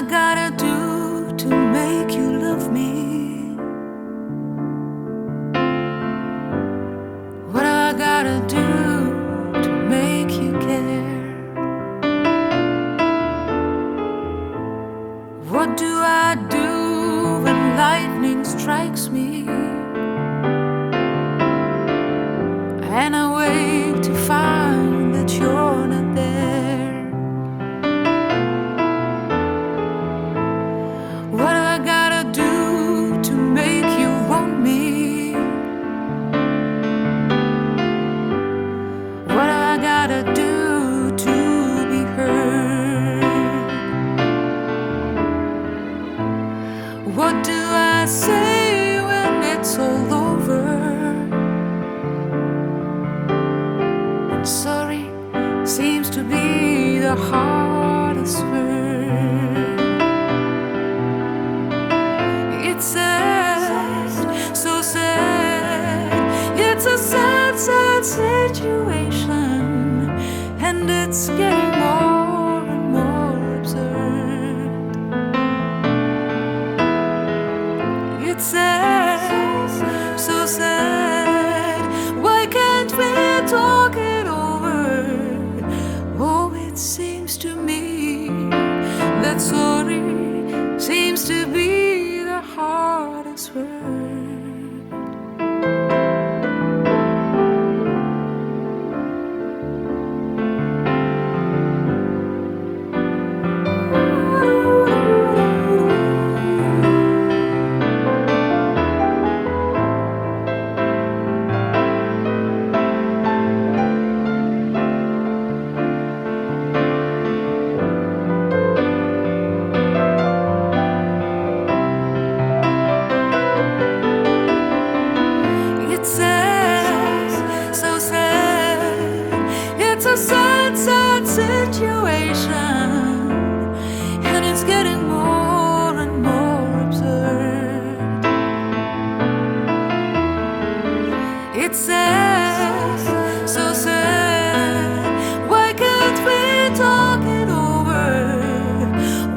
I gotta do to make you love me? What have I gotta do to make you care? What do I do when lightning strikes me? And I wake to find What do I say when it's all over? And sorry seems to be the hardest word. It's sad, so sad. It's a sad, sad situation, It's sad, It's sad, so sad. Why can't we talk it over?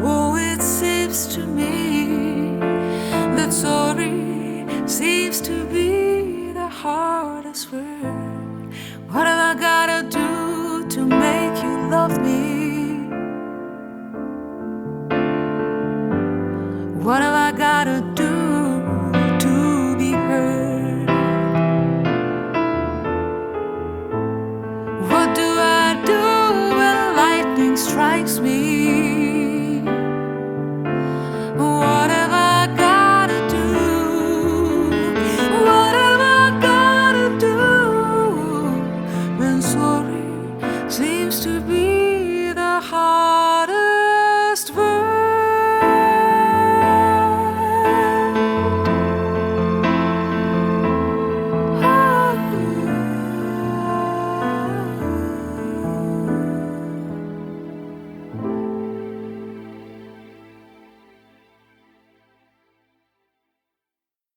Oh, it seems to me that sorry seems to be the hardest word. What have I gotta do to make you love me? What have I gotta do makes me